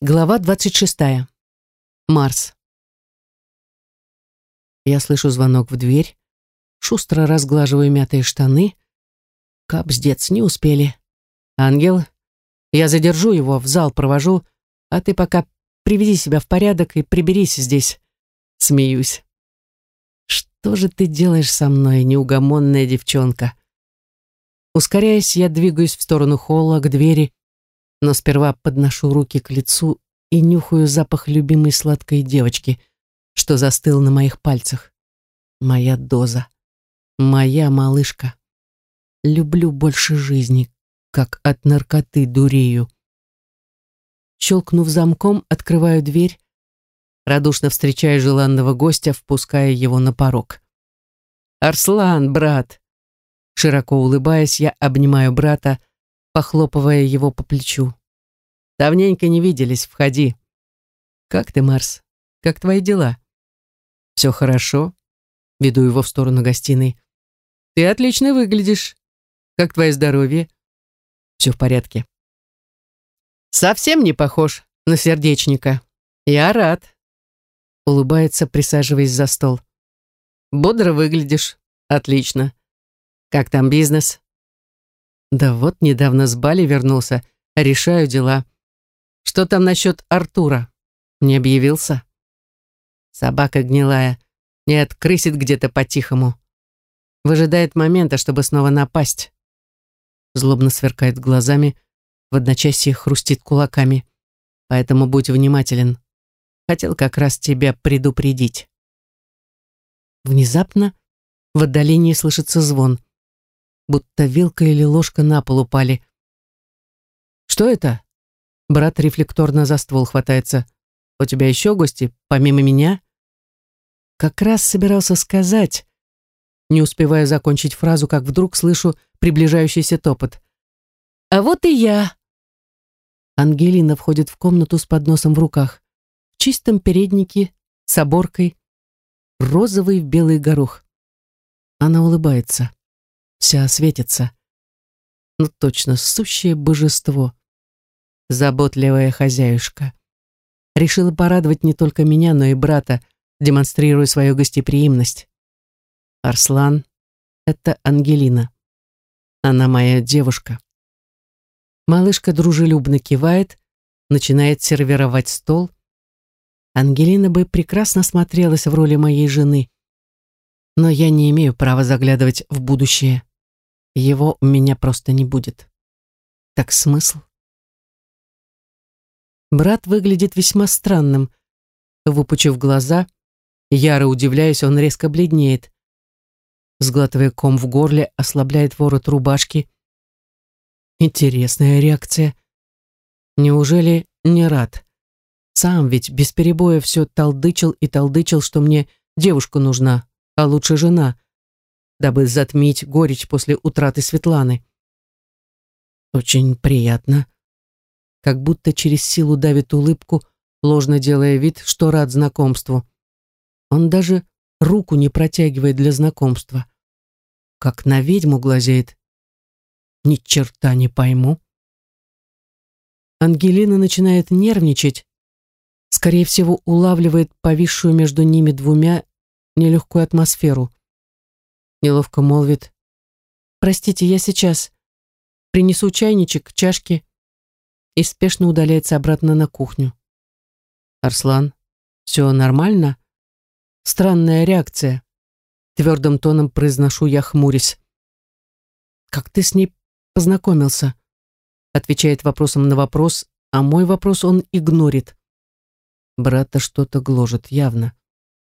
Глава 26. Марс. Я слышу звонок в дверь, шустро разглаживаю мятые штаны. Капздец, не успели. Ангел, я задержу его, в зал провожу, а ты пока приведи себя в порядок и приберись здесь. Смеюсь. Что же ты делаешь со мной, неугомонная девчонка? Ускоряясь, я двигаюсь в сторону холла, к двери, но сперва подношу руки к лицу и нюхаю запах любимой сладкой девочки, что застыл на моих пальцах. Моя доза. Моя малышка. Люблю больше жизни, как от наркоты дурею. Щелкнув замком, открываю дверь, радушно встречаю желанного гостя, впуская его на порог. «Арслан, брат!» Широко улыбаясь, я обнимаю брата, похлопывая его по плечу. «Давненько не виделись, входи». «Как ты, Марс? Как твои дела?» «Все хорошо», — веду его в сторону гостиной. «Ты отлично выглядишь. Как твое здоровье?» «Все в порядке». «Совсем не похож на сердечника. Я рад», — улыбается, присаживаясь за стол. «Бодро выглядишь. Отлично. Как там бизнес?» Да вот недавно с Бали вернулся, решаю дела. Что там насчет Артура? Не объявился? Собака гнилая. Нет, крысит где-то по-тихому. Выжидает момента, чтобы снова напасть. Злобно сверкает глазами, в одночасье хрустит кулаками. Поэтому будь внимателен. Хотел как раз тебя предупредить. Внезапно в отдалении слышится звон будто вилка или ложка на пол упали. «Что это?» Брат рефлекторно за ствол хватается. «У тебя еще гости, помимо меня?» Как раз собирался сказать, не успевая закончить фразу, как вдруг слышу приближающийся топот. «А вот и я!» Ангелина входит в комнату с подносом в руках, в чистом переднике, с оборкой, розовый в белый горох. Она улыбается вся светится. Ну точно, сущее божество. Заботливая хозяюшка. Решила порадовать не только меня, но и брата, демонстрируя свою гостеприимность. Арслан — это Ангелина. Она моя девушка. Малышка дружелюбно кивает, начинает сервировать стол. Ангелина бы прекрасно смотрелась в роли моей жены, но я не имею права заглядывать в будущее. Его у меня просто не будет. Так смысл? Брат выглядит весьма странным. Выпучив глаза, яро удивляюсь, он резко бледнеет. Сглатывая ком в горле, ослабляет ворот рубашки. Интересная реакция. Неужели не рад? Сам ведь без перебоя все толдычил и толдычил, что мне девушка нужна, а лучше жена дабы затмить горечь после утраты Светланы. Очень приятно. Как будто через силу давит улыбку, ложно делая вид, что рад знакомству. Он даже руку не протягивает для знакомства. Как на ведьму глазеет. Ни черта не пойму. Ангелина начинает нервничать, скорее всего, улавливает повисшую между ними двумя нелегкую атмосферу неловко молвит. «Простите, я сейчас. Принесу чайничек, чашки» и спешно удаляется обратно на кухню. «Арслан, все нормально?» Странная реакция. Твердым тоном произношу я, хмурясь. «Как ты с ней познакомился?» Отвечает вопросом на вопрос, а мой вопрос он игнорит. Брата что-то гложет, явно.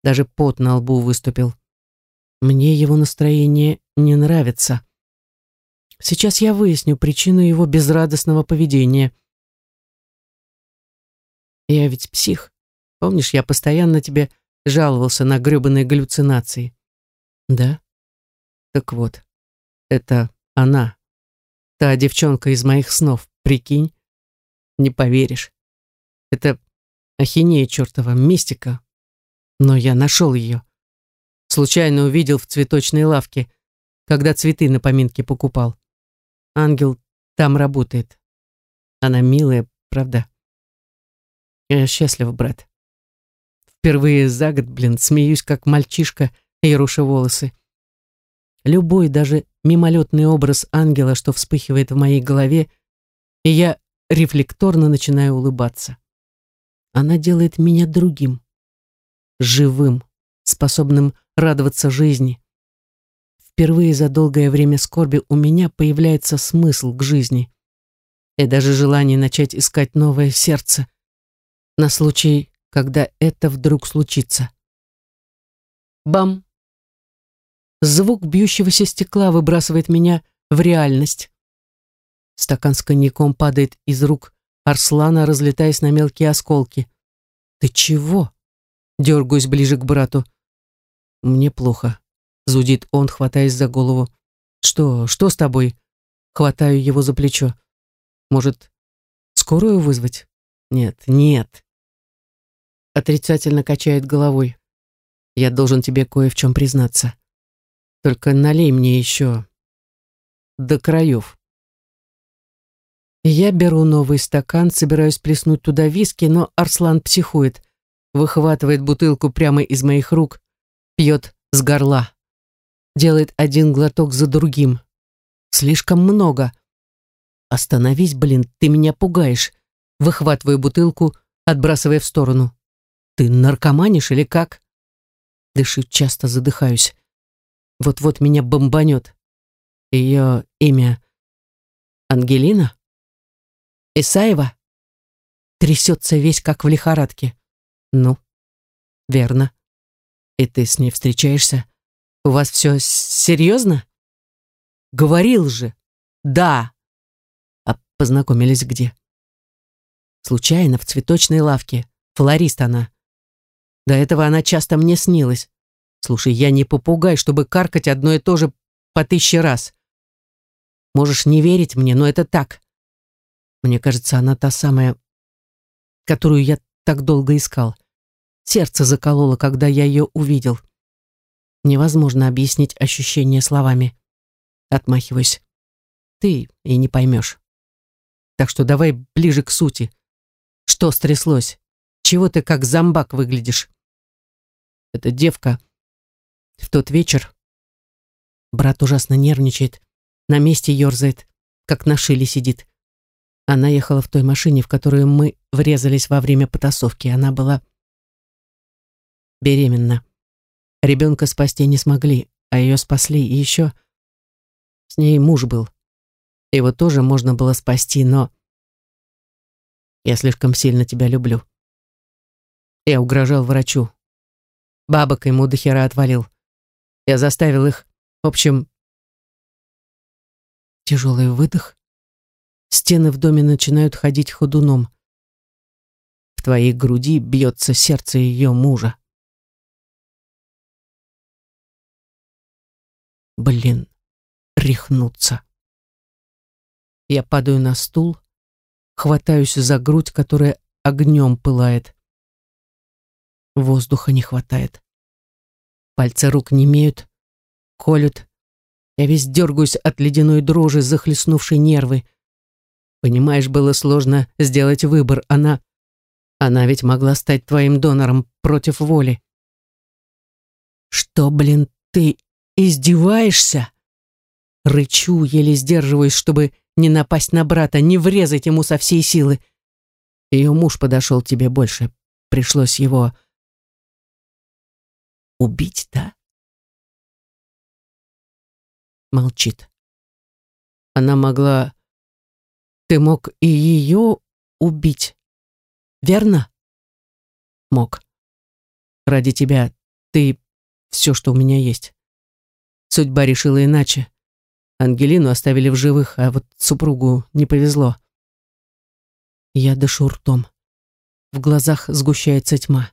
Даже пот на лбу выступил. Мне его настроение не нравится. Сейчас я выясню причину его безрадостного поведения. Я ведь псих. Помнишь, я постоянно тебе жаловался на грёбаные галлюцинации? Да? Так вот, это она. Та девчонка из моих снов, прикинь? Не поверишь. Это ахинея чертова, мистика. Но я нашел ее. Случайно увидел в цветочной лавке, когда цветы на поминке покупал. Ангел там работает. Она милая, правда? Я счастлив, брат. Впервые за год, блин, смеюсь, как мальчишка, и рушу волосы. Любой, даже мимолетный образ ангела, что вспыхивает в моей голове, и я рефлекторно начинаю улыбаться. Она делает меня другим, живым, способным радоваться жизни. Впервые за долгое время скорби у меня появляется смысл к жизни и даже желание начать искать новое сердце на случай, когда это вдруг случится. Бам! Звук бьющегося стекла выбрасывает меня в реальность. Стакан с коньяком падает из рук Арслана, разлетаясь на мелкие осколки. «Ты чего?» Дергаюсь ближе к брату. «Мне плохо», — зудит он, хватаясь за голову. «Что? Что с тобой?» Хватаю его за плечо. «Может, скорую вызвать?» «Нет, нет». Отрицательно качает головой. «Я должен тебе кое в чем признаться. Только налей мне еще до краев». Я беру новый стакан, собираюсь плеснуть туда виски, но Арслан психует, выхватывает бутылку прямо из моих рук, пьет с горла. Делает один глоток за другим. Слишком много. Остановись, блин, ты меня пугаешь. Выхватываю бутылку, отбрасывая в сторону. Ты наркоманишь или как? Дышу часто, задыхаюсь. Вот-вот меня бомбанет. Ее имя Ангелина? Исаева? Трясется весь, как в лихорадке. Ну, верно. И ты с ней встречаешься? У вас все серьезно? Говорил же. Да. А познакомились где? Случайно, в цветочной лавке. Флорист она. До этого она часто мне снилась. Слушай, я не попугай, чтобы каркать одно и то же по тысяче раз. Можешь не верить мне, но это так. Мне кажется, она та самая, которую я так долго искал. Сердце закололо, когда я ее увидел. Невозможно объяснить ощущение словами. Отмахиваюсь. Ты и не поймешь. Так что давай ближе к сути. Что стряслось? Чего ты как зомбак выглядишь? Эта девка в тот вечер... Брат ужасно нервничает, на месте ерзает, как на шиле сидит. Она ехала в той машине, в которую мы врезались во время потасовки. Она была беременна. Ребенка спасти не смогли, а ее спасли. И еще с ней муж был. Его тоже можно было спасти, но... Я слишком сильно тебя люблю. Я угрожал врачу. Бабок ему до отвалил. Я заставил их... В общем... Тяжелый выдох. Стены в доме начинают ходить ходуном. В твоей груди бьется сердце ее мужа. Блин, рехнуться. Я падаю на стул, хватаюсь за грудь, которая огнем пылает. Воздуха не хватает. Пальцы рук не имеют, колют. Я весь дергаюсь от ледяной дрожи, захлестнувшей нервы. Понимаешь, было сложно сделать выбор. Она... Она ведь могла стать твоим донором против воли. Что, блин, ты издеваешься? Рычу, еле сдерживаюсь, чтобы не напасть на брата, не врезать ему со всей силы. Ее муж подошел тебе больше. Пришлось его... Убить, да? Молчит. Она могла ты мог и ее убить, верно? Мог. Ради тебя ты все, что у меня есть. Судьба решила иначе. Ангелину оставили в живых, а вот супругу не повезло. Я дышу ртом. В глазах сгущается тьма.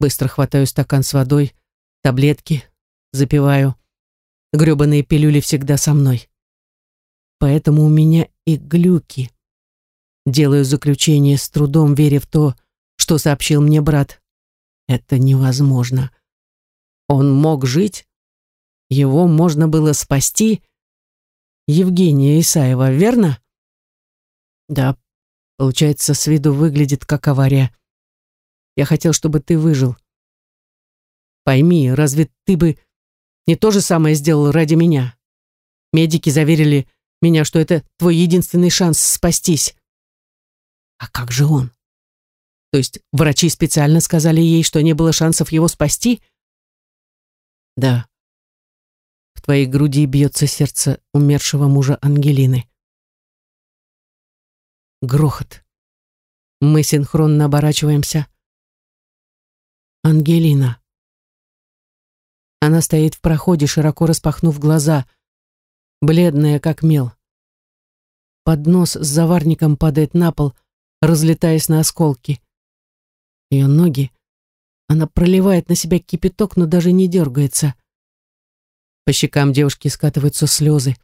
Быстро хватаю стакан с водой, таблетки, запиваю. Грёбаные пилюли всегда со мной поэтому у меня и глюки. Делаю заключение с трудом, веря в то, что сообщил мне брат. Это невозможно. Он мог жить, его можно было спасти. Евгения Исаева, верно? Да, получается, с виду выглядит как авария. Я хотел, чтобы ты выжил. Пойми, разве ты бы не то же самое сделал ради меня? Медики заверили меня, что это твой единственный шанс спастись. А как же он? То есть врачи специально сказали ей, что не было шансов его спасти? Да. Твоей груди бьется сердце умершего мужа Ангелины. Грохот. Мы синхронно оборачиваемся. Ангелина. Она стоит в проходе, широко распахнув глаза, бледная, как мел. Поднос с заварником падает на пол, разлетаясь на осколки. Ее ноги. Она проливает на себя кипяток, но даже не дергается. По щекам девушки скатываются слезы.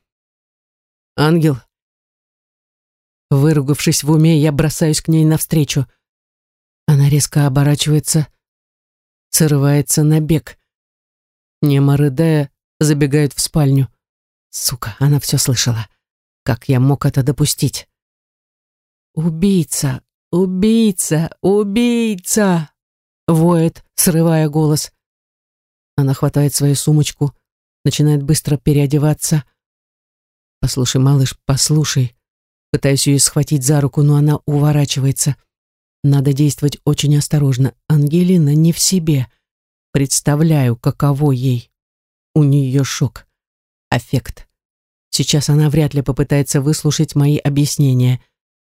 «Ангел!» Выругавшись в уме, я бросаюсь к ней навстречу. Она резко оборачивается, срывается на бег. Немо рыдая, забегает в спальню. Сука, она все слышала. Как я мог это допустить? «Убийца! Убийца! Убийца!» Воет, срывая голос. Она хватает свою сумочку, начинает быстро переодеваться. «Послушай, малыш, послушай». Пытаюсь ее схватить за руку, но она уворачивается. Надо действовать очень осторожно. Ангелина не в себе. Представляю, каково ей. У нее шок. Аффект. Сейчас она вряд ли попытается выслушать мои объяснения.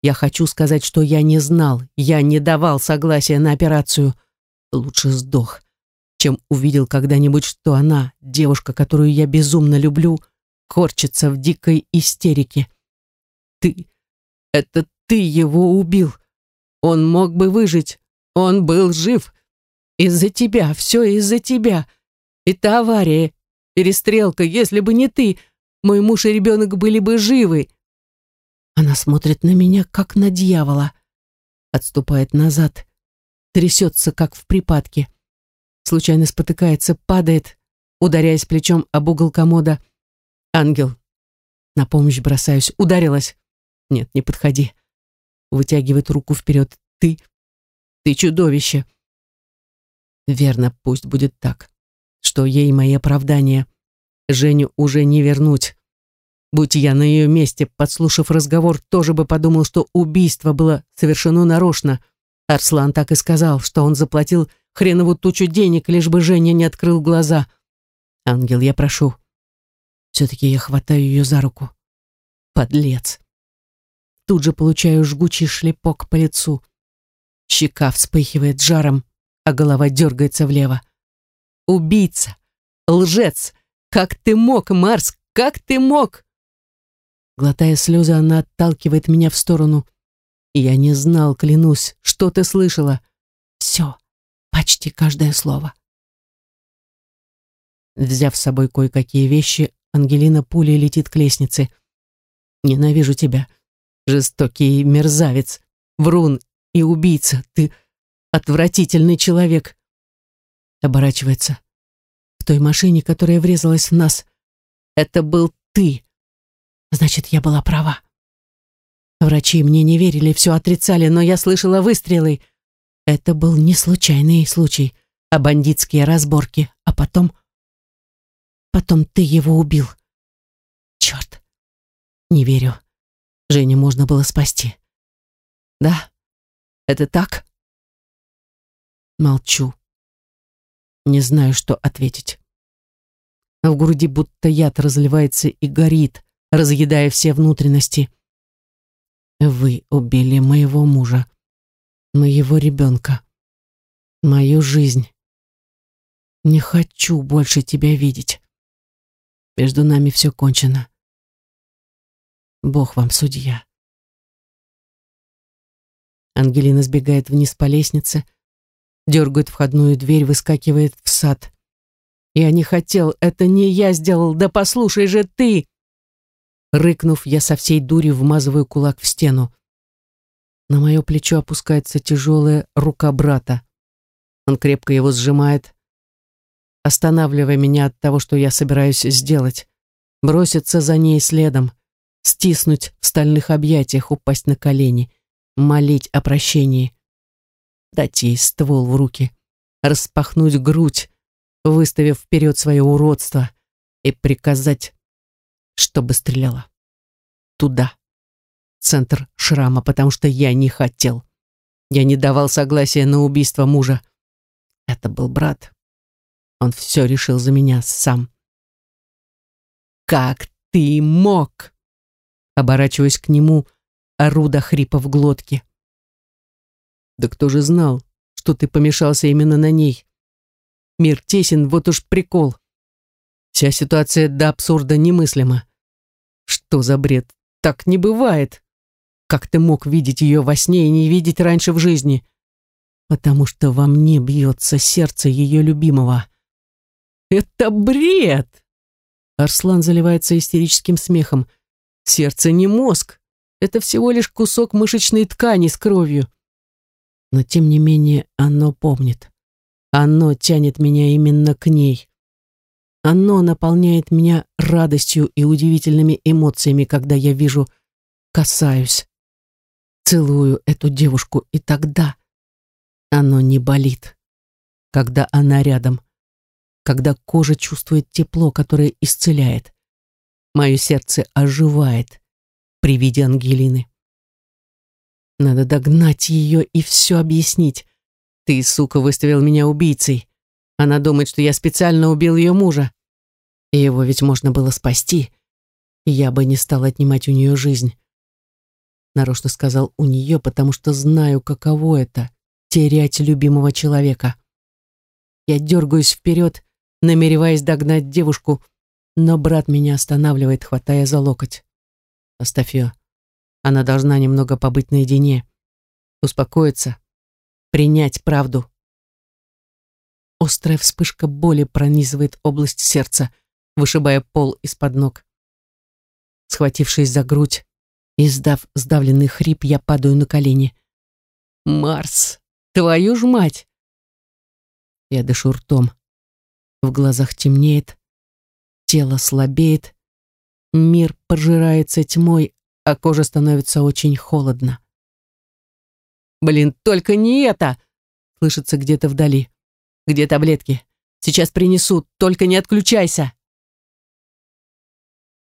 Я хочу сказать, что я не знал, я не давал согласия на операцию. Лучше сдох, чем увидел когда-нибудь, что она, девушка, которую я безумно люблю, корчится в дикой истерике. Ты, это ты его убил. Он мог бы выжить. Он был жив. Из-за тебя, все из-за тебя. Это авария, перестрелка. Если бы не ты, мой муж и ребенок были бы живы. Она смотрит на меня, как на дьявола. Отступает назад. Трясется, как в припадке. Случайно спотыкается, падает, ударяясь плечом об угол комода. Ангел. На помощь бросаюсь. Ударилась. Нет, не подходи. Вытягивает руку вперед. Ты... Ты чудовище. Верно, пусть будет так. Что ей мои оправдания. Женю уже не вернуть. Будь я на ее месте, подслушав разговор, тоже бы подумал, что убийство было совершено нарочно. Арслан так и сказал, что он заплатил хренову тучу денег, лишь бы Женя не открыл глаза. «Ангел, я прошу». Все-таки я хватаю ее за руку. Подлец. Тут же получаю жгучий шлепок по лицу. Щека вспыхивает жаром, а голова дергается влево. «Убийца! Лжец! Как ты мог, Марс? Как ты мог?» Глотая слезы, она отталкивает меня в сторону. Я не знал, клянусь, что ты слышала. Все, почти каждое слово. Взяв с собой кое-какие вещи, Ангелина пулей летит к лестнице. «Ненавижу тебя, жестокий мерзавец, врун и убийца. Ты отвратительный человек». Оборачивается. В той машине, которая врезалась в нас, это был ты. Значит, я была права. Врачи мне не верили, все отрицали, но я слышала выстрелы. Это был не случайный случай, а бандитские разборки. А потом... Потом ты его убил. Черт. Не верю. Женю можно было спасти. Да? Это так? Молчу. Не знаю, что ответить. В груди будто яд разливается и горит, разъедая все внутренности. Вы убили моего мужа, моего ребенка, мою жизнь. Не хочу больше тебя видеть. Между нами все кончено. Бог вам судья. Ангелина сбегает вниз по лестнице, дергает входную дверь, выскакивает в сад. «Я не хотел, это не я сделал, да послушай же ты!» Рыкнув, я со всей дури вмазываю кулак в стену. На мое плечо опускается тяжелая рука брата. Он крепко его сжимает, останавливая меня от того, что я собираюсь сделать. Броситься за ней следом, стиснуть в стальных объятиях, упасть на колени, молить о прощении. дать ей ствол в руки, распахнуть грудь, выставив вперед свое уродство и приказать, чтобы стреляла. Туда, центр шрама, потому что я не хотел. Я не давал согласия на убийство мужа. Это был брат. Он все решил за меня сам. «Как ты мог?» Оборачиваясь к нему, оруда хрипа в глотке. «Да кто же знал, что ты помешался именно на ней? Мир тесен, вот уж прикол. Вся ситуация до абсурда немыслима. Что за бред? Так не бывает. Как ты мог видеть ее во сне и не видеть раньше в жизни? Потому что во мне бьется сердце ее любимого. Это бред! Арслан заливается истерическим смехом. Сердце не мозг. Это всего лишь кусок мышечной ткани с кровью. Но тем не менее оно помнит. Оно тянет меня именно к ней. Оно наполняет меня радостью и удивительными эмоциями, когда я вижу, касаюсь, целую эту девушку, и тогда оно не болит, когда она рядом, когда кожа чувствует тепло, которое исцеляет. Мое сердце оживает при виде Ангелины. Надо догнать ее и все объяснить. Ты, сука, выставил меня убийцей. Она думает, что я специально убил ее мужа. Его ведь можно было спасти. Я бы не стал отнимать у нее жизнь. Нарочно сказал «у нее», потому что знаю, каково это — терять любимого человека. Я дергаюсь вперед, намереваясь догнать девушку, но брат меня останавливает, хватая за локоть. Оставь ее. Она должна немного побыть наедине, успокоиться, принять правду. Острая вспышка боли пронизывает область сердца, вышибая пол из-под ног. Схватившись за грудь, издав сдавленный хрип, я падаю на колени. «Марс, твою ж мать!» Я дышу ртом. В глазах темнеет, тело слабеет, мир пожирается тьмой, а кожа становится очень холодно. «Блин, только не это!» слышится где-то вдали. «Где таблетки? Сейчас принесу, только не отключайся!»